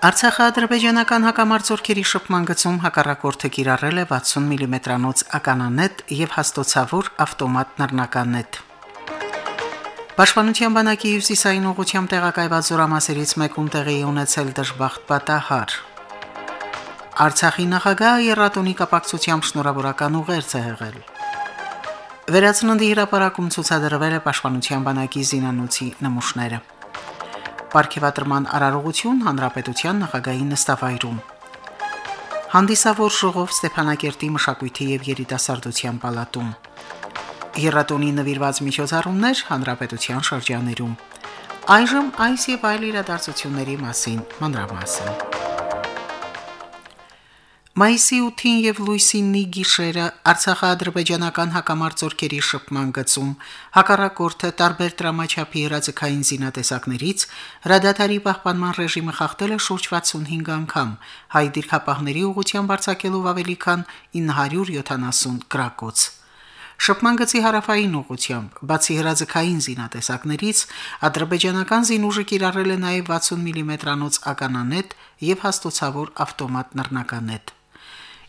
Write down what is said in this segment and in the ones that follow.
Արցախա-ադրբեջանական հակամարտությունների շփման գծում հակառակորդը կիրառել է 60 մմ-անոց ականանետ եւ հաստոցավոր ավտոմատ նռնականետ։ Պաշտպանության բանակի հյուսիսային ուղությամբ տեղակայված զորամասերից մեկում տեղի ունեցել դժբախտ պատահար։ Արցախի նախագահը Երատոնի կապակցությամբ շնորհավորական ուղերձ է հղել։ Վերացննդի հրապարակում ցուցադրվել է Պաշտպանության բանակի զինանոցի նմուշները։ Պարքեվատրման արարողություն հանրապետության նախագահի նստավայրում։ Հանդիսավոր ժողով Ստեփանակերտի մշակույթի եւ երիտասարդության պալատում։ Երատոնի նվիրված միջոցառումներ հանրապետության շրջաներում։ Այժմ այս եւ այլ իրադարձությունների մասին մանրամասն։ Մայիսի 8-ին եւ լույսի 9-ի գիշերը Արցախա-ադրբեջանական հակամարտությունների շփման գծում հակառակորդը տարբեր դրամաչափի հրաձգային զինատեսակներից հրադադարի պահպանման ռեժիմը խախտել է շուրջ 65 անգամ, հայ դիրքապահների ուղղությամբ արձակելով ավելի քան 970 գրակոց։ Շփման գծի հարավային ուղությամբ, բացի հրաձգային զինատեսակներից, ադրբեջանական զինուժը կիրառել է նաև 60 մմ-անոց ականանետ եւ հաստոցավոր ավտոմատ նռնականետ։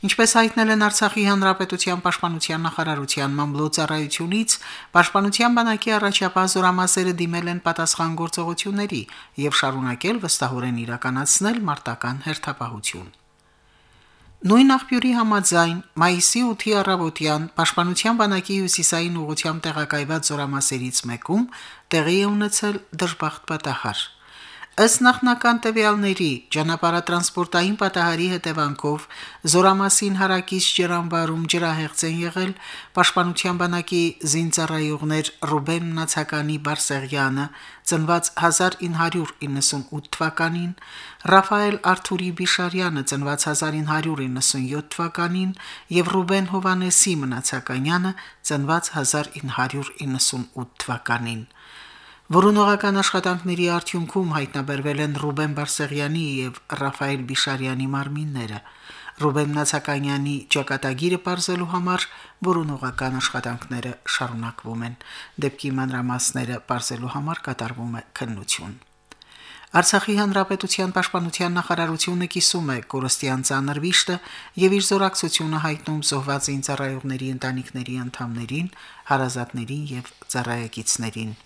Ինչպես հայտնել են Արցախի հանրապետության պաշտպանության նախարարության մամլոյցարայությունից, պաշտպանության բանակի առաջապահ զորամասերը դիմել են պատասխան գործողությունների եւ շարունակել վստահորեն իրականացնել մարտական հերթապահություն։ Նույն աղբյուրի համաձայն մայիսի 8-ի առավոտյան Պաշտպանության բանակի հյուսիսային ուղությամբ տեղակայված զորամասերից մեկում տեղի է ունեցել դժբախտ պատահար։ Ըստ նախնական տվյալների ճանապարհատրանսպորտային պատահարի հետևանքով Զորամասին հարակից ջրամբարում ջրահեղձ են եղել Պաշտպանության բանակի զինծառայողներ Ռուբեն Նացականի Բարսեղյանը, ծնված 1998 թվականին, Ռաֆայել Արթուրի Բիշարյանը, ծնված 1997 թվականին, եւ Ռուբեն Հովանեսի Մնացականյանը, ծնված 1998 թվականին։ Որոնողական աշխատանքների արդյունքում հայտնաբերվել են Ռուբեն Բարսեղյանի եւ Ռաֆայել Բիշարյանի մարմինները։ Ռուբեն Նացականյանի ճակատագիրը բարձելու համար որոնողական աշխատանքները շարունակվում են։ Դեպքի մանրամասները բարձելու համար կատարվում է քննություն։ Արցախի հանրապետության պաշտպանության նախարարությունը կիսում է Կորստյան ցաներ վիշտը եւ իր զորակցությունը հայտնում զոհված ինձարայողների ընտանիքների անդամներին, հարազատներին եւ ծառայեկիցներին։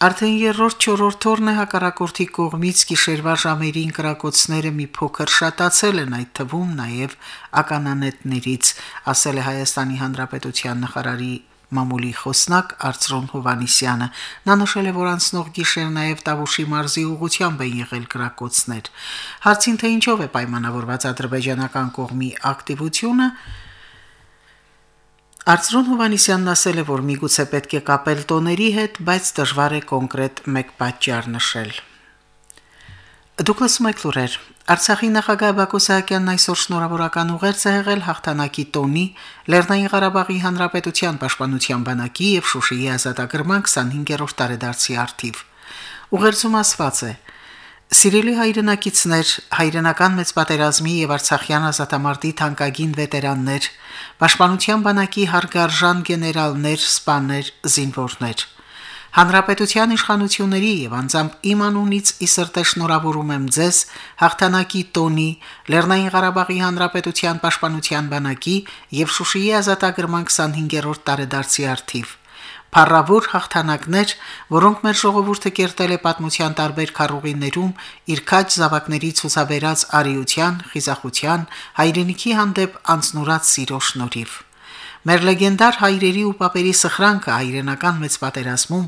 Արդեն երրորդ չորրորդ օրն է հակառակորդի կողմից գիշերվա ժամերին կրակոցները մի փոքր շատացել են այդ թվում նաև ականանետներից, ասել է Հայաստանի Հանրապետության նախարարի մամուլի խոսնակ Արծրոն Հովանիսյանը նա նշել է, որ անցնող գիշեր նաև Տավուշի մարզի ուղությամբ են եղել կրակոցներ։ Հարցին թե ինչով է պայմանավորված ադրբեջանական կողմի ակտիվությունը, Արծրուն Հովանիսյանն ասել է, որ միգուցե պետք է կապել տոների հետ, բայց դժվար է կոնկրետ մեկ պատճառ նշել։ Դուկլաս Մայքլուրեր Արցախի նախագահ Բակո Սահակյանն այսօր շնորհավորական ուղերձ է եղել հաղթանակի տոնի Լեռնային Ղարաբաղի Հանրապետության Պաշտպանության բանակի եւ Շուշիի ազատագրման 25-րդ տարեդարձի արդիվ։ Ուղերձում ասված է. Սիրելի հայրենակիցներ, հայրենական մեծ պատերազմի եւ Արցախյան ազատամարտի թանկագին վետերաններ, Պաշտպանության բանակի հարգարժան գեներալներ, սպաներ, զինվորներ, Հանրապետության իշխանությունների եւ անձամբ իմ անունից ի սրտե շնորհավորում եմ ձեզ հաղթանակի տոնի Լեռնային Ղարաբաղի Հանրապետության Պաշտպանության բանակի եւ Շուշիի ազատագրման 25-րդ տարեդարձի արդիվ Փառավոր հաղթանակներ, որոնք մեր ժողովուրդը կերտել է պատմության տարբեր քարուղիներում իր քաջ զավակների ցուսաբերած արիության, խիզախության, հայրենիքի հանդեպ անznուրած սիրո շնորհիվ։ Մեր լեգենդար հայրերի ու պապերի սխրանքը հայրենական մեծ պատերազմում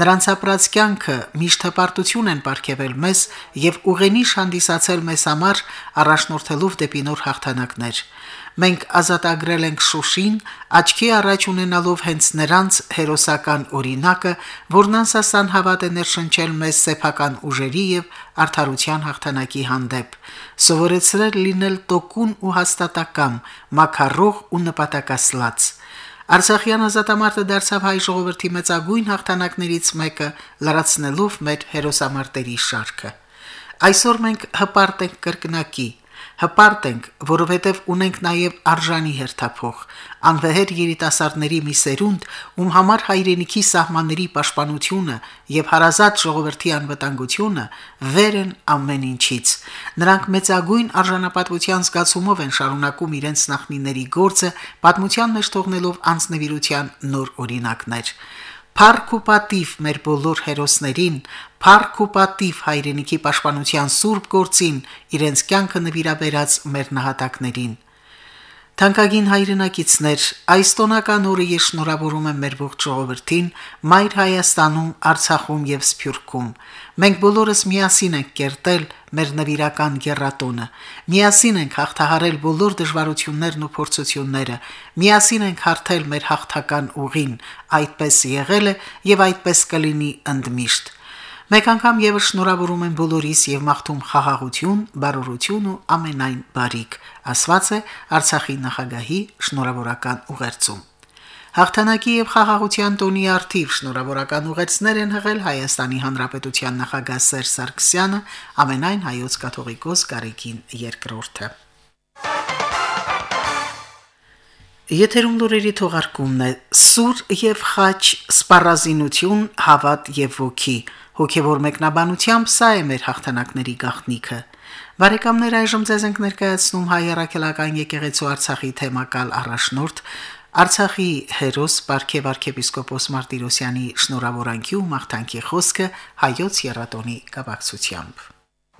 նրանց ապրած կյանքը միշտ հպարտություն են ապարգևել մեզ եւ ուղենիշ հանդիսացել մեզ համար առաջնորդելով դեպի նոր հաղթանակներ։ Մենք ազատագրել ենք Շուշին, աչքի առաջ ունենալով հենց նրանց հերոսական օրինակը, որն անսասան հավատ է ներշնչել մեզ սեփական ուժերի եւ արդարության հաղթանակի հանդեպ, սովորեցրել լինել տոկուն ու հաստատակամ, մակարող ու նպատակասլաց։ Արցախյան ազատամարտը դարձավ հայ ժողովրդի մեծագույն հաղթանակներից մեկը, լրացնելով մեր հերոսամարտերի շարքը։ Այսօր մենք հպարտ ենք կրկնակի, հպարտ ենք, որովհետև ունենք նաև արժանի հերթափող, անվեհեր երիտասարդների մի սերունդ, ում համար հայրենիքի սահմանների պաշտպանությունը եւ հարազատ ժողովրդի անվտանգությունը վեր են ամեն ինչից։ Նրանք մեծագույն արժանապատվության զգացումով են շարունակում իրենց նախնիների գործը, պատմության մեջ թողնելով անձնվիրության նոր օրինակներ։ Փառք ու պատիվ մեր բոլոր հերոսներին, փառք ու պատիվ հայրենիքի պաշտպանության սուրբ գործին, իրենց կյանքը նվիրաբերած մեր նահատակներին։ Թանկագին հայրենակիցներ, այս տոնական օրը ես շնորհավորում եմ մեր ողջ ժողովրդին, Մայր Հայաստանում, Արցախում եւ Սփյուռքում։ Մենք բոլորս միասին ենք կերտել մեր նվիրական գերատոնը։ Միասին ենք հաղթահարել բոլոր դժվարություններն ու փորձությունները։ Միասին ենք հարթել մեր հաղթական ուղին։ Այդպես եղել է եւ այդպես կլինի ընդմիշտ։ Մեկ անգամ եւս շնորհավորում եմ բոլորիս եւ մաղթում խաղաղություն, բարօրություն ու ամենայն բարիք, ասված է Արցախի նախագահի շնորհավորական ուղերձում։ Հաղթանակի եւ խաղաղության տոնի արդիվ շնորհավորական ուղերձներ են հղել Հայաստանի Հանրապետության նախագահ Սերժ Սարգսյանը, ամենայն հայոց կաթողիկոս Գարեգին II-ը։ Եթերում լուրերի թողարկումն է. Սուր եւ խաչ սպառազինություն, հավատ եւ ոգի։ Հոգևոր մեկնաբանությամբ սա է մեր հաղթանակների գաղտնիքը։ Բարեկամներ այժմ ձեզ ենք ներկայացնում հայ առաքելական եկեղեցու Արցախի թեմակալ առաջնորդ Արցախի հերոս Պարքև arczepiskopos Մարտիրոսյանի շնորհավորանքի ու մաղթանքի խոսքը հայոց երատոնի կապակցությամբ։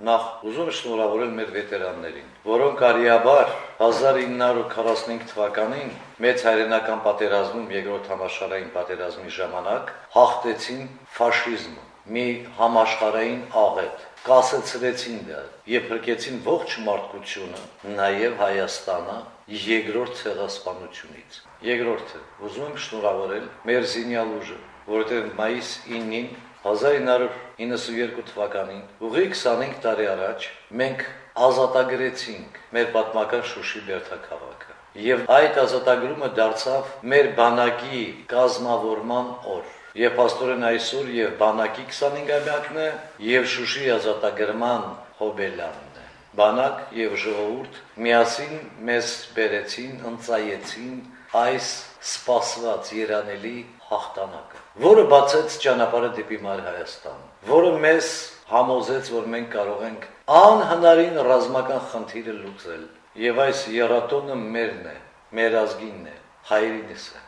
Նախ ուզում շնորհավորել մեր վետերաններին, որոնք արիաբար 1945 թվականին մեծ հայրենական պատերազմում երկրորդ համաշխարհային պատերազմի ժամանակ հաղթեցին ֆաշիզմը, մի համաշխարհային աղետ, կասեցրեցին դա եւ փրկեցին ողջ մարդկությունը, նաեւ Հայաստանը երկրորդ ցեղասպանությունից։ Երկրորդը. Ուզում եմ շնորհավորել մեր զինյալ ուժը, որովհետեւ մայիս 9-ին 1992 թվականին, ուղի 25 տարի առաջ, մենք ազատագրեցինք մեր պատմական Շուշի Բերթաքաղաքը։ Եվ այդ ազատագրումը դարձավ մեր բանակի կազմավորման օր։ Եվ աստորեն այսօր եւ բանակի 25-ամյակն է, եւ Շուշի ազատագրման հոբելյանն է բանակ եւ ժողովուրդ միասին մեզ բերեցին, ընծայեցին այս սпасված երանելի հաղթանակը, որը բացեց ճանապարհը դեպի մայր Հայաստան, որը մեզ համոզեց, որ մենք կարող ենք անհնարին ռազմական խնդիրը լուծել։ Եվ այս երաթոնը մերն է, մեր ազգինն է, հայրենիս է։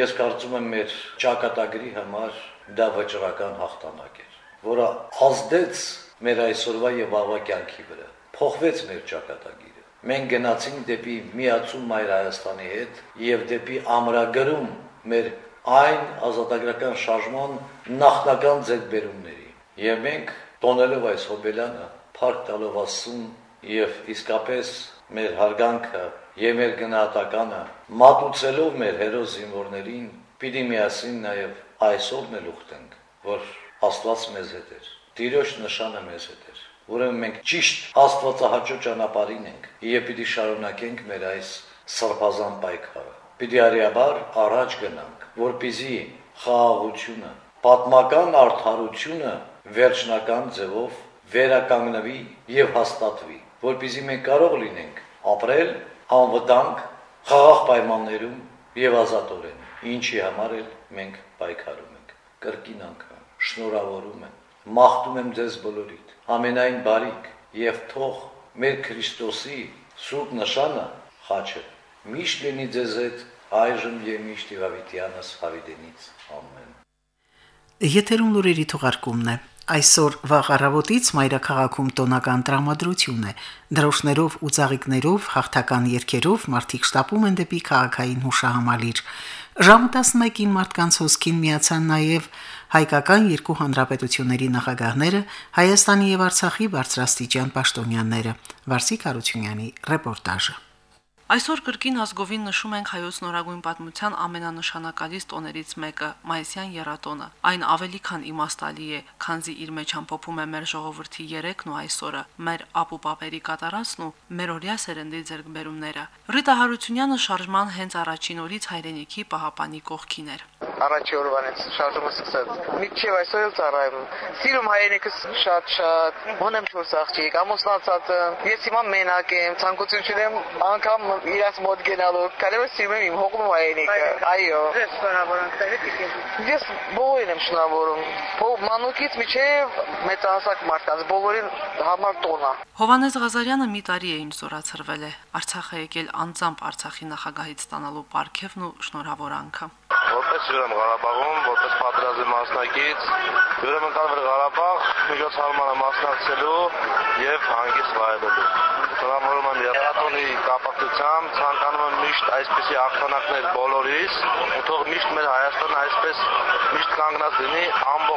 Ես կարծում եմ մեր ճակատագրի համար դա վճռական հաղթանակ էր, որը ազդեց մեր այսօրվա եւ աղվա կյանքի վրա փոխվեց մեր ճակատագիրը։ Մենք գնացինք դեպի միացում Մայր Հայաստանի հետ եւ դեպի ամրագրում մեր այն ազատագրական շարժման նախնական ձեռբերումների։ Եվ մենք տոնելով այս հոբելյանը, փառք տալով Աստծուն եւ իսկապես մեր հարգանքը եւ մեր գնահատականը մատուցելով մեր հերոս զինվորներին, պիտի միասին նաեւ այսօրն էլ ուխտենք, որ Աստված մեզ հետ է։ Տիրոջ նշանը մեզ հետ է։ Ուրեմն մենք ճիշտ Աստվածահաճո ճանապարհին ենք եւ պիտի շարունակենք մեր այս սրբազան պայքարը։ Պիտի արիաբար առաջ գնանք որպիսի խաղաղությունը, պատմական արդարությունը վերջնական ձևով վերականգնվի եւ հաստատվի, որպիսի մենք կարող լինենք ապրել անվտանգ խաղաղ պայմաններում եւ ազատորեն, ինչի համար էլ մենք պայքարում ենք։ Կրկին անգամ շնորհավորում եմ, մաղթում եմ ձեզ բոլորիդ ամենայն բարիք եւ թող մեր Քրիստոսի սուրբ նշանը խաչը միշտ լինի ձեզ հետ այժմ եւ միշտ Իվավիտյանս Հավիդենից ամեն Եթերում լուրերի թողարկումն է Այսօր վաղ առավոտից մայրաքաղաքում տոնական տրամադրություն է։ Դրոշներով ու ծաղիկներով, հաղթական երգերով մարդիկ շտապում են դեպի քաղաքային հուշահամալիր։ Ժամը 11-ին մարդկանց հոսքին միացան նաև հայկական երկու հանրապետությունների նախագահները, Հայաստանի եւ Արցախի բարձրաստիճան պաշտոնյաները։ Վարսիկ Արությունյանի ռեպորտաժը։ Այսօր կրկին ազգովին նշում ենք հայոց նորագույն պատմության ամենանշանակալից տոներից մեկը՝ Մայիսյան երատոնը։ Այն ավելի քան իմաստալի է, քանզի իր մեջ ամփոփում է մեր ժողովրդի երեկն ու այսօրը, մեր ապուպապերի կատարածն ու մեր օրյա սերնդի ձերբերումները։ Ռիտա Հարությունյանը շարժման հենց առաջին օրից հայրենիքի պահապանի կողքին էր։ Առաջի օրվանից շարժումը սկսած։ Միջև այսօր էլ ծառայում։ Սիրում հայրենիքս շատ-շատ։ Ունեմ 4 աղջիկ, ամուսնացած եմ։ Ես հիմա մենակ եմ, ցանկություն չունեմ անգամ իրաց մոտ գնալու։ Կարևոր սիրում եմ իմ հողում հայրենիքը։ Այո։ Ես պիտի։ Ես բոլորին եմ շնորհավորում։ Բոլ մանուկից միջև մեծահասակ մարդկանց բոլորին համար տոնա։ Հովանես Ղազարյանը մի տարի է ինչ զորացրվել է։ Արցախ է եկել անձամբ Արցախի նախագահից ստանալու պարգևն ու շնորհավորանքը։ Որպես յուրեմ Ղարաբաղում, որպես պատրաստի մասնակից, յուրեմ ընկալ վր Ղարաբաղ միջոցառմանը մասնակցելու եւ հանգիստ վայելելու։ Շնորհավորում եմ երաթոնի կապակցությամբ, ցանկանում եմ միշտ այսպիսի աղթանակներ բոլորիս, ու թող միշտ մեր Հայաստանը այսպես միշտ կանգնած լինի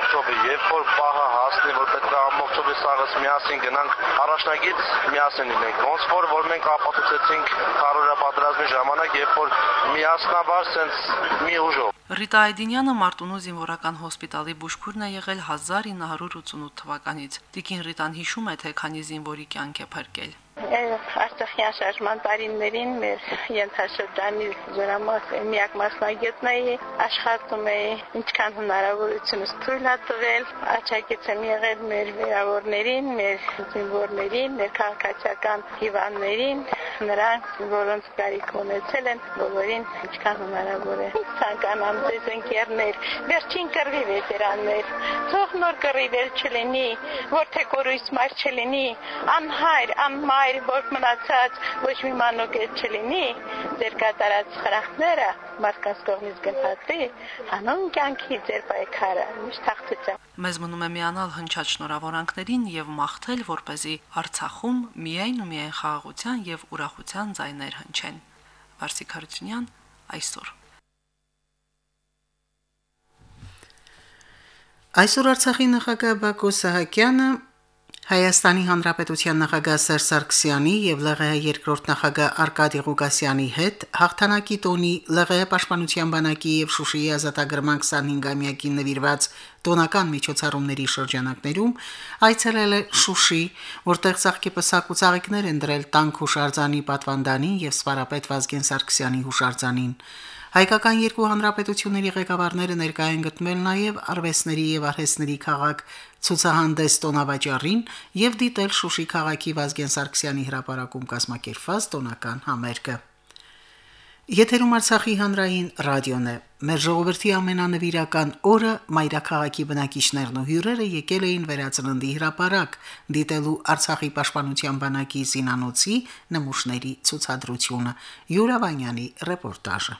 ամբողջովի, երբ որ պահը հասնի, որ պետք է ամբողջովի սաղս միասին գնանք առաջնագից միասին լինենք։ Ոնց որ որ մենք ապացուցեցինք քարորա պատրաստի ժամանակ, երբ որ միասնաբար sense մի ուժով Ռիտա Այդինյանը Մարտունու զինվորական հոսպիտալի բուժքուրն է եղել 1988 թվականից։ Տիկին Ռիտան հիշում է, թե քանի զինվորի կյանք է փրկել։ Արցախյան շարժման տարիներին մեր ենթաշրջանի զորամաս միակ մասնագետն էի, աշխատում էի, ինչքան հնարավորությունս թույլ է տվել, աչակից եմ եղել մեր վերավորներին, մեր զինվորներին, մեր քաղաքացիական հիվանդներին, նրանք, որոնց կարիք ունեցել են, բոլորին ինչքան հնարավոր է։ Ցանկանամ ձեզ ընկերներ, վերջին կռվի վետերաններ, թող նոր կռվի վեր չլինի, որ թե կորույս մար չլինի, անհայր, անմայր, որ մնացած ոչ մի մանոկետ չլինի, ձեր կատարած խրախները մարդկանց կողմից գնահատի, հանուն կյանքի ձեր պայքարը միշտ հաղթության։ Մեզ մնում է միանալ հնչած շնորհավորանքներին եւ մաղթել, որ เป զի Արցախում միայն ու միայն խաղաղության եւ ուրախության ձայներ հնչեն։ Վարսիկ Հարությունյան այսօր Այսօր Արցախի նախագահ Բակո Սահակյանը Հայաստանի Հանրապետության նախագահ Սերժ Սարգսյանի եւ ԼՂՀ երկրորդ նախագահ Արկադի Ղուկասյանի հետ հաղթանակի տոնի ԼՂՀ պաշտպանության բանակի եւ Շուշիի ազատագրման 25-ամյակին նվիրված տոնական միջոցառումների շրջանակներում այցելել է Շուշի, որտեղ ցաղկի պսակ ու ցաղիկներ են դրել տանք հուշարձանի պատվանդանին եւ Սպարապետ Վազգեն Սարգսյանի հուշարձանին։ Հայկական երկու հանրապետությունների ղեկավարները ներկայ են գտնել նաև արվեստների եւ արհեստների քաղաք ցուցահանդես տոնավաճառին եւ դիտել Շուշի քաղաքի Վազգեն Սարգսյանի հրապարակում կազմակերպված տոնական համերգը։ Եթերում Արցախի հանրային ռադիոն է։ Մեր ժողովրդի ամենանվիրական օրը մայրաքաղաքի բնակիչներն ու հյուրերը եկել էին վերածննդի հրապարակ, դիտելու Արցախի պաշտպանության բանակի զինանոցի նմուշների ցուցադրությունը։ Յուրա Վանյանի ռեպորտաժը։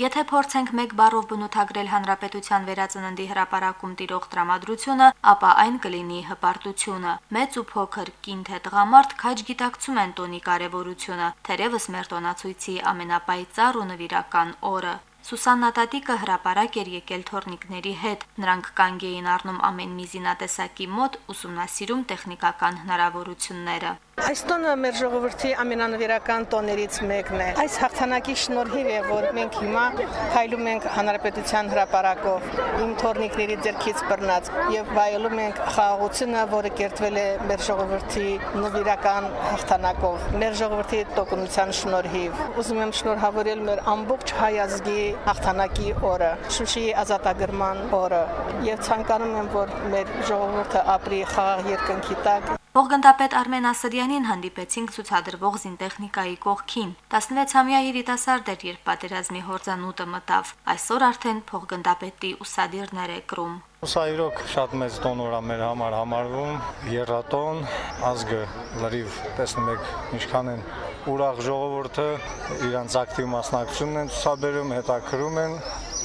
Եթե փորձենք մեկ բառով բնութագրել հանրապետության վերածննդի հրապարակում տիրող տրամադրությունը, ապա այն կլինի հպարտությունը։ Մեծ ու փոքր, կին թե տղամարդ քաջ գիտակցում են տոնի կարևորությունը, թերևս մեր տոնացույցի ամենապայծառ ու նվիրական օրը։ Սուսաննա Տատիկը հրապարակ էր եկել թորնիկների հետ։ Նրանք կանգ էին առնում ամեն մի զինատեսակի մոտ, ուսումնասիրում տեխնիկական հնարավորությունները։ Այս տոնը մեր ժողովրդի ամենանվիրական տոներից մեկն է։ Այս հաղթանակի շնորհիվ է, որ մենք հիմա հայլում ենք հանրապետության հրապարակով, իմ թորնիկների ձեռքից բռնած եւ վայելում ենք խաղաղությունը, որը կերտվել է մեր ժողովրդի նվիրական հաղթանակով, մեր ժողովրդի տոկունության շնորհիվ։ Ուզում եմ շնորհավորել մեր ամբողջ հայ ազգի հաղթանակի օրը, Շուշիի ազատագրման օրը եւ ցանկանում եմ, որ մեր ժողովուրդը ապրի խաղաղ երկնքի տակ Ողգնդապետ Արմեն Ասրյանին հանդիպեցինք ցուցադրվող զինտեխնիկայի կողքին։ 16-ամյա երիտասարդ էր, երբ պատերազմի հորձանուտը մտավ։ Այսօր արդեն փողգնդապետի ուսադիրներ է կրում։ Սա իրոք շատ մեծ տոնոր է մեր համար համարվում, երրատոն, ազգը լրիվ տեսնում եք ինչքան են ուրախ ժողովուրդը իրանց ակտիվ մասնակցությունն են ցուցաբերում, հետաքրում են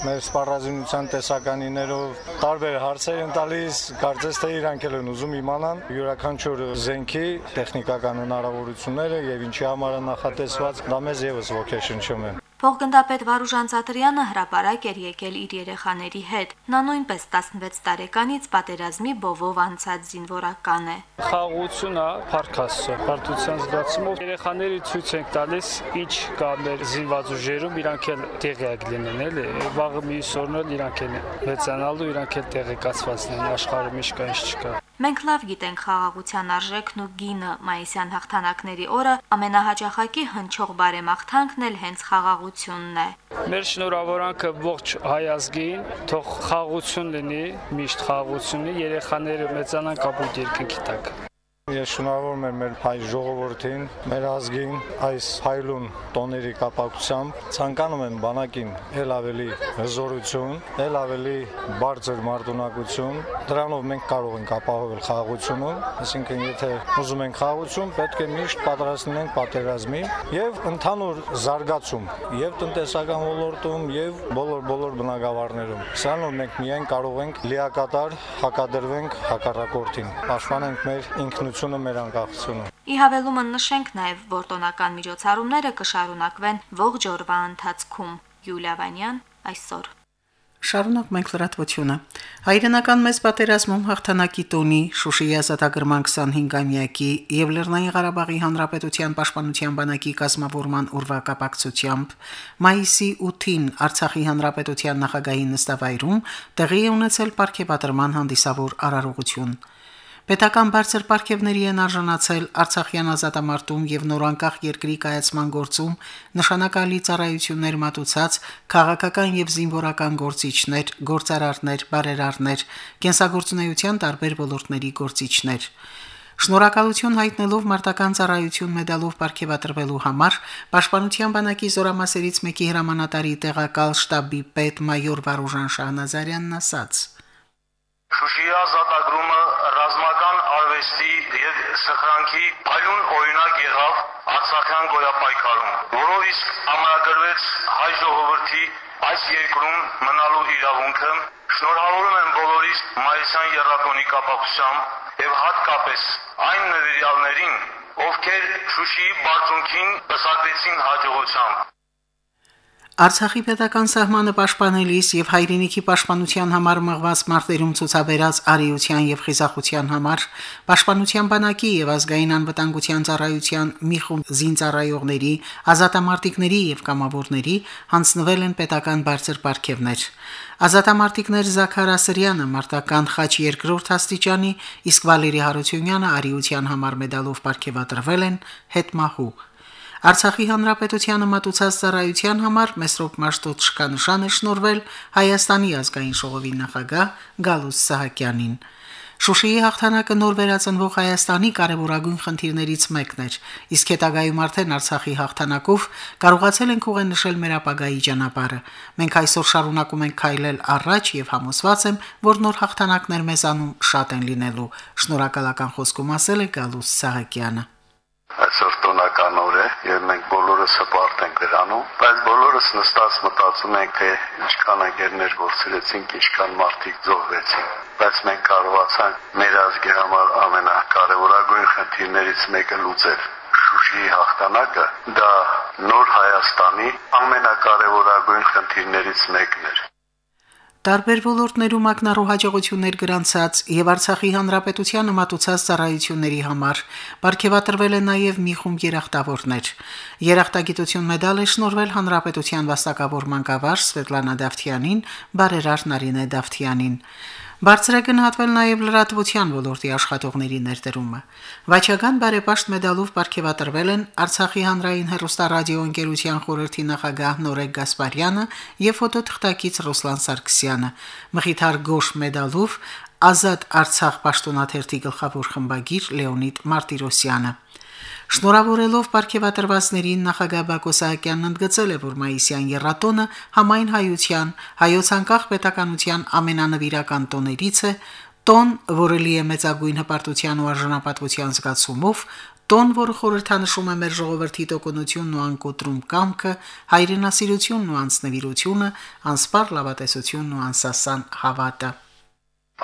մեր սպառազինության տեսականիներով տարբեր հարցեր են տալիս, կարծես թե իրանք էլ են ուզում իմանան յուրաքանչյուր զենքի տեխնիկական հնարավորությունները եւ ինչի համար է նախատեսված, դա մեզ եւս ոգեշնչում է։ Փոխգնդապետ Վարուժան Ծատրյանը հրապարակ էր եկել իր երեխաների հետ։ Նա նույնպես 16 տարեկանից պատերազմի բովով անցած զինվորական է։ Խաղաղությունն է, փառքաստո, բարդության զգացումով երեխաների ցույց ենք տալիս, ինչ կա մեր զինված ուժերում, իրանք էլ տեղյակ լինեն, էլի։ Վաղը մյուս օրն էլ իրանք էլ մեծանալու, իրանք էլ տեղեկացված լինեն աշխարհում ինչ կա, ինչ չկա։ Մենք լավ գիտենք խաղաղության արժեքն ու գինը մայիսյան հաղթանակների օրը ամենահաճախակի հնչող բարեմաղթանքն էլ հենց խաղաղությունն է։ Մեր շնորհավորանքը ողջ հայ ազգին, թող խաղաղություն լինի, միշտ խաղաղություն լինի, երեխաները մեծանան կապույտ երկնքի տակ։ Ես շնորհավորում եմ մեր հայ ժողովրդին, մեր ազգին այս հայլուն տոների կապակցությամբ ցանկանում եմ բանակին ել ավելի հզորություն, ել ավելի բարձր մարտունակություն։ Դրանով մենք կարող ենք ապահովել խաղաղությունը, այսինքն եթե ուզում ենք խաղաղություն, պետք է միշտ պատրաստ լինենք պատերազմի եւ ընդհանուր զարգացում եւ տնտեսական ոլորտում եւ բոլոր բոլոր բնակավարներում։ Սրանով մենք միայն կարող ենք լիակատար հակադրվենք հակառակորդին, պաշտպանենք մեր ինքնություն անկախությունը մեր անկախությունը։ Ի հավելումը նշենք նաև, որ տոնական միջոցառումները կշարունակվեն ողջ օրվա ընթացքում։ Յուլիա Վանյան այսօր Շարունակ մենք լրատվությունը։ Հայրենական մեծ պատերազմում հաղթանակի տոնի Շուշիի ազատագրման 25-ամյակի եւ Լեռնային Ղարաբաղի Հանրապետության Պաշտպանության բանակի կազմավորման ուրվա կապակցությամբ մայիսի 8-ին Արցախի Հանրապետության նախագահի նստավայրում տեղի է ունեցել ապարքեվատրման հանդիսավոր արարողություն։ Պետական բարձր պարգևների են արժանացել Արցախյան ազատամարտում եւ նորանկախ երկրի կայացման գործում նշանակալի ծառայություններ մատուցած քաղաքական եւ զինվորական գործիչներ, գործարարներ, բարերարներ, կենսագործունեության տարբեր ոլորտների գործիչներ։ Շնորհակալություն հայտնելով մարտական ծառայություն մեդալով ապարգևատրվելու համար Պաշտպանության բանակի զորամասերից մեկի հրամանատարի տեղակալ շտաբի պետ մայոր Վարուժան Շահնազարյանն ասաց. Շուշիի ազատագրումը ռազմական արվեստի եւ սխրանքի այլուն օրինակ եղավ Արցախյան գոյապայքարում, որով իսկ ամրագրվեց հայ ժողովրդի այս երկրում մնալու իրավունքը։ Շնորհավորում եմ բոլորիս մայիսյան երրատոնի կապակցությամբ եւ հատկապես այն նվիրյալներին, ովքեր Շուշիի բարձունքին պսակվեցին հաջողությամբ։ Արցախի պետական սահմանը պաշտպանելիս եւ հայրենիքի պաշտպանության համար մղված մարտերում ցուցաբերած արիության եւ խիզախության համար պաշտպանության բանակի եւ ազգային անվտանգության ծառայության մի խումբ զինծառայողների, ազատամարտիկների եւ կամավորների հանձնվել են պետական բարձր պարգևներ։ Ազատամարտիկներ Զաքար Ասրյանը մարտական խաչ երկրորդ աստիճանի, իսկ Վալերի Հարությունյանը արիության համար մեդալով պարգևատրվել են հետմահու Արցախի հանրապետությանը մատուցած ծառայության համար Մեսրոպ Մաշտոց շքանշան է շնորվել Հայաստանի ազգային ժողովի նախագահ Գալուս Սահակյանին։ Շուշիի հաղթանակը նոր վերածնվող Հայաստանի կարևորագույն խնդիրներից մեկն էր, իսկ հետագայում արդեն Արցախի հաղթանակով կարողացել ենք ուղենշել մեր ապագայի ճանապարհը։ Մենք այսօր շարունակում ենք քայլել առաջ եւ համոզված եմ, որ նոր հաղթանակներ մեզանում շատ են լինելու։ Շնորհակալական խոսքում ասել է Գալուս Սահակյանը։ Այսօր եւ մենք բոլորս հպարտ ենք դրանով, բայց բոլորս նստած մտածում ենք թե ինչքան ագերներ գործեցինք, ինչքան մարդիկ զոհվեցին, բայց մենք կարողացանք մեր ազգի համար ամենակարևորագույն խնդիրներից մեկը լուծել։ Շուշիի հաղթանակը դա նոր Հայաստանի ամենակարևորագույն խնդիրներից մեկն էր։ Տարբեր ոլորտներում ակնառու հաջողություններ գրանցած եւ Արցախի հանրապետությանը մատուցած ծառայությունների համար ապարգևատրվել է նաեւ մի խումբ երախտավորներ։ Երախտագիտություն մեդալ է շնորվել հանրապետության վաստակավոր մանկավարժ Սվետլանա Դավթյանին, բարերար Նարինե Դավթյանին։ Բարձր է գնահատվել նաև լրատվության ոլորտի աշխատողների ներդրումը։ Վաչական բարեպաշտ մեդալով ապարգևատրվել են Արցախի հանրային հեռուստարադիո ընկերության խորհրդի նախագահ Նորեկ Գասպարյանը եւ ֆոտոթղթակից Ռուսլան Սարգսյանը։ Մխիթար Գոշ մեդալով Ազատ Արցախ պաշտոնաթերթի գլխավոր խմբագիր Լեոնիդ Մարտիրոսյանը։ Շնորհավորելով ապարքեվատրվածներին նախագահ Բակո Սահակյանն ընդգծել է, որ մայիսյան երրատոնը համայն հայության, հայոց անկախ պետականության ամենանվիրական տոներից է, տոն, որը լի է մեծագույն հպարտության ու արժանապատվության զգացումով, տոն, որը խորհրդանշում է մեր ժողովրդի տոկունությունն ու անկոտրում կամքը, հայրենասիրությունն ու անձնվիրությունը, անսպար լավատեսությունն ու անսասան հավատը։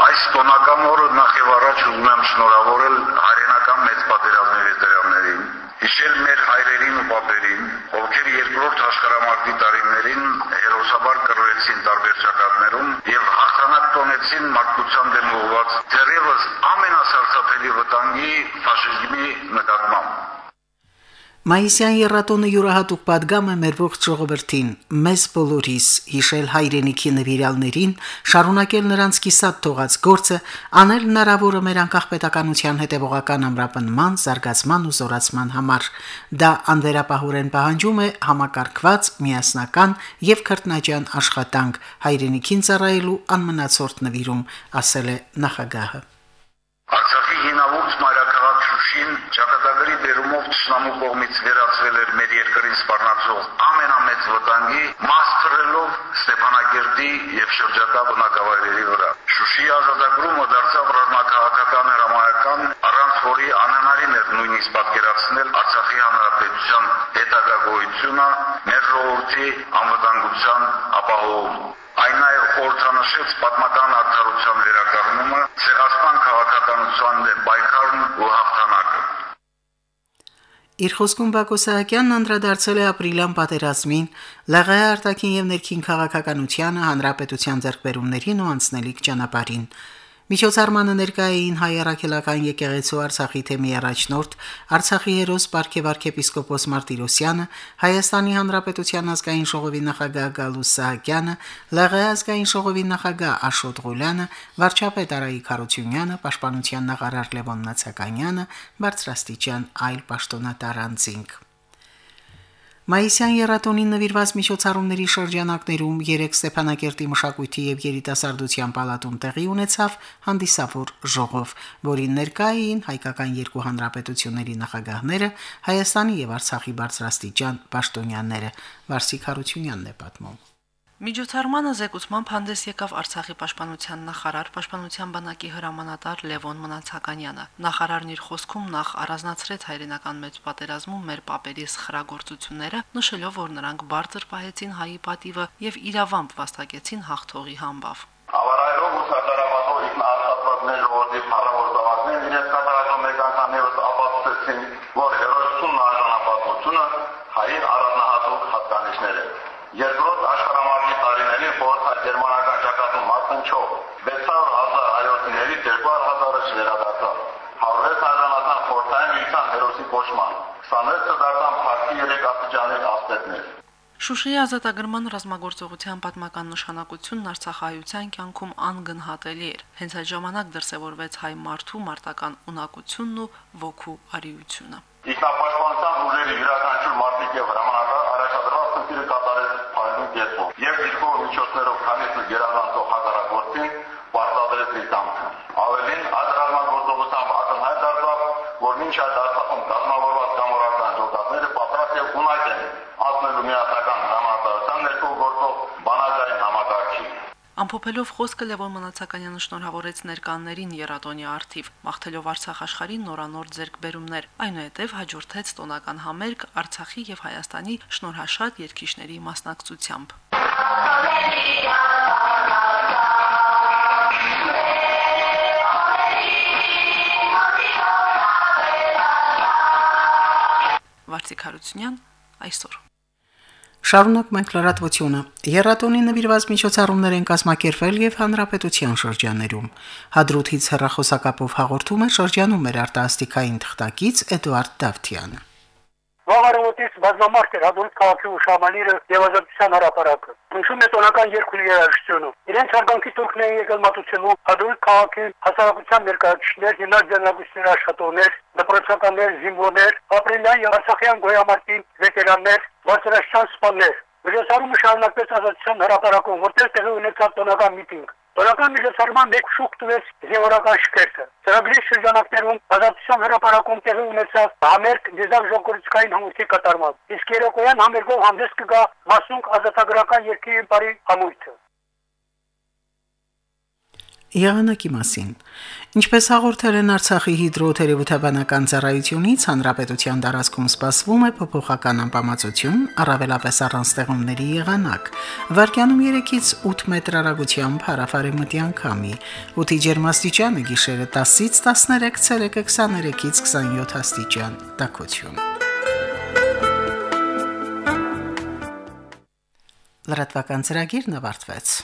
Այս տոնական օրը նախ եւ առաջ ուզում եմ շնորհավորել հիշել մեր հայրերին ու պապերին, ովքեր երկրորդ աշխարհամարտի տարիներին հերոսաբար կրվեցին տարբեր ճակատներում եւ հաղթանակ տոնեցին մարդկության դեմ ուղղված դերևս ամենասարսափելի վտանգի ֆաշիզմի նկատմամբ Մայիսյան երրատոնը յուրահատուկ падգամ է մեր ողջ ժողովրդին, մեզ բոլորիս, հիշել հայրենիքի նվիրալներին, շարունակել նրանց կիսատ թողած գործը, անել հնարավորը մեր անկախ պետականության հետևողական ամրապնման, զարգացման ու զորացման համար։ Դա անվերապահորեն պահանջում է համակարգված, միասնական եւ քրտնաջան աշխատանք հայրենիքին ծառայելու անմնացորդ նվիրում, ասել է նախագահը։ Արձար ճշնամու կողմից վերածվել էր մեր երկրին սպառնացող ամենամեծ վտանգի, մաս քրելով Ստեփանակերտի եւ շրջակա բնակավայրերի վրա։ Շուշի ազատագրումը դարձավ ռազմաքաղաքական հրամայական, առանց որի անհնարին էր նույնիսկ պատկերացնել Արցախի հանրապետության հետագա գոյությունը, մեր ժողովրդի անվտանգության ապահովում։ Այն նաև խորհրդանշեց պատմական արդարության վերականգնումը, ցեղասպան քաղաքականության դեմ պայքարն ու հաղթանակը։ Իր խոսքում Բակո Սահակյանն անդրադարձել է ապրիլյան պատերազմին, ԼՂՀ արտաքին եւ ներքին քաղաքականությանը, հանրապետության ձեռքբերումներին ու անցնելիք ճանապարհին։ Միջոցառմանը ներկայ էին հայ առաքելական եկեղեցու Արցախի թեմի առաջնորդ Արցախի հերոս Պարքև arczepiskopos Մարտիրոսյանը, Հայաստանի Հանրապետության ազգային ժողովի նախագահ Գալուս Սահակյանը, ԼՂ ազգային ժողովի նախագահ Աշոտ Ղուլյանը, վարչապետ Արայիկ Խարությունյանը, Պաշտպանության նախարար Լևոն Նացականյանը, բարձրաստիճան այլ պաշտոնատար անձինք։ Մայիսյան երաթոնին նվիրված միջոցառումների շրջանակներում երեք Ստեփանակերտի մշակույթի եւ երիտասարդության պալատում տեղի ունեցավ հանդիսավոր ժողով, որին ներկայ էին հայկական երկու հանրապետությունների նախագահները, Հայաստանի եւ Արցախի բարձրաստիճան պաշտոնյաները։ Վարսիկ Հարությունյանն է պատմում. Միջոցառմանը զեկուցման հանդես եկավ Արցախի պաշտպանության նախարար, պաշտպանության բանակի հրամանատար Լևոն Մնացականյանը։ Նախարարն իր խոսքում նախ առանձնացրեց հայրենական մեծ պատերազմում մեր պապերի սխրագործությունները, նշելով, որ նրանք բարձր պահեցին հայի պատիվը եւ իրավամբ վաստակեցին հաղթողի համբավ։ Ավարայով ու սարդարապատով ինքն արտադրած մեր ժողովրդի փառավոր զավակներն իրենց կատարածում մեկ անգամ եւս ապացուցեցին, որ հերոսությունն արժանապատվությունը հայի առանձնահատուկ հատկանիշներ է։ Երկրորդ աշխարհամարտի խորհրդագերմանական ճակատում մասնչով 600.000 հայրենիների 200.000-ը չվերադարձավ։ 106 հազարական խորհրդային միության հերոսի կոչման 26-ը դարձան փառքի 3 աստիճանի ասպետներ։ Շուշիի ազատագրման ռազմագործողության պատմական նշանակությունն Արցախայության կյանքում անգնահատելի էր։ Հենց այդ ժամանակ դրսևորվեց հայ մարդու մարտական ունակությունն ու ոգու արիությունը։ Ինքնապաշտպանության ուժերի յուրաքանչյուր մարդիկ եւ հրամանատար առաջադրված խնդիրը կատարեց կերպով եւ երկու միջոցներով քանիսը գերազանցող հակառակորդին պարտադրեց իր տամքը։ Ավելին, այդ ռազմագործողությամբ ակնհայտ դարձավ, որ մինչ այդ Արցախում կազմավորված կամորական ժողովուրդները պատրաստ եւ ունակ են Ամփոփելով խոսքը Լևոն Մնացականյանը շնորհավորեց ներկաններին Երատոնի արթիվ, մաղթելով Արցախ աշխարհին նորանոր ձեռքբերումներ, այնուհետև հաջորդեց տոնական համերգ Արցախի եւ Հայաստանի շնորհաշատ երկիշների մասնակցությամբ։ Վարդիկ Հարությունյան այսօր Շարունակում ենք լրատվությունը։ Երատոնի նվիրված միջոցառումներ են կազմակերպվել եւ հանրապետության շրջաներում։ Հադրութից հեռախոսակապով հաղորդում է շրջանում մեր արտասթիկային թղթակից Էդուարդ Դավթյանը։ Վաղարոտից բազմամարդ էր հադրուտ քաղաքի ուշամանիրը եւ ազատության հրապարակը։ Հնչում է տոնական երկու երաժշտությունը։ Իրենց հարգանքի տուրքն են եկել մատուցելու հադրուտ քաղաքի հասարակության ներկայացուցիչներ, հիմնարկ ձեռնարկությունների աշխատողներ, դպրոցականներ, զինվորներ, ապրիլյան եւ արցախյան գոյամարտի վետերաններ, բարձրաստիճան սպաներ։ Միջոցառումը շարունակվեց ազատության հրապարակում, որտեղ տեղի ունեցավ տոնական միտինգ։ Տոնական միջոցառման մեկ շուկ տվեց զինվորական շքերթը։ Ծրագրի շրջանակներում ազատության հրապարակում տեղի ունեցավ համերգ դիզակ ժողովրդական համույթի կատարմամբ։ Իսկ երեկոյան համերգով հանդես կգա մասունք ազատագրական երկրի բարի համույթը։ Եղանակի մասին։ Ինչպես հաղորդել են Արցախի հիդրոթերապևտաբանական ծառայությունից, հանրապետության տարածքում սպասվում է փոփոխական անբավարարություն, առավելապես առանց ստեղումների եղանակ։ Վարկյանում 3-ից 8 մետր հեռագությամբ հարավարեմտյան քամի։ Օդի ջերմաստիճանը գիշերը 10-ից 13, ցերեկը 23-ից 27 աստիճան։ Տակություն։ Լրատվական ծրագիրն ավարտվեց։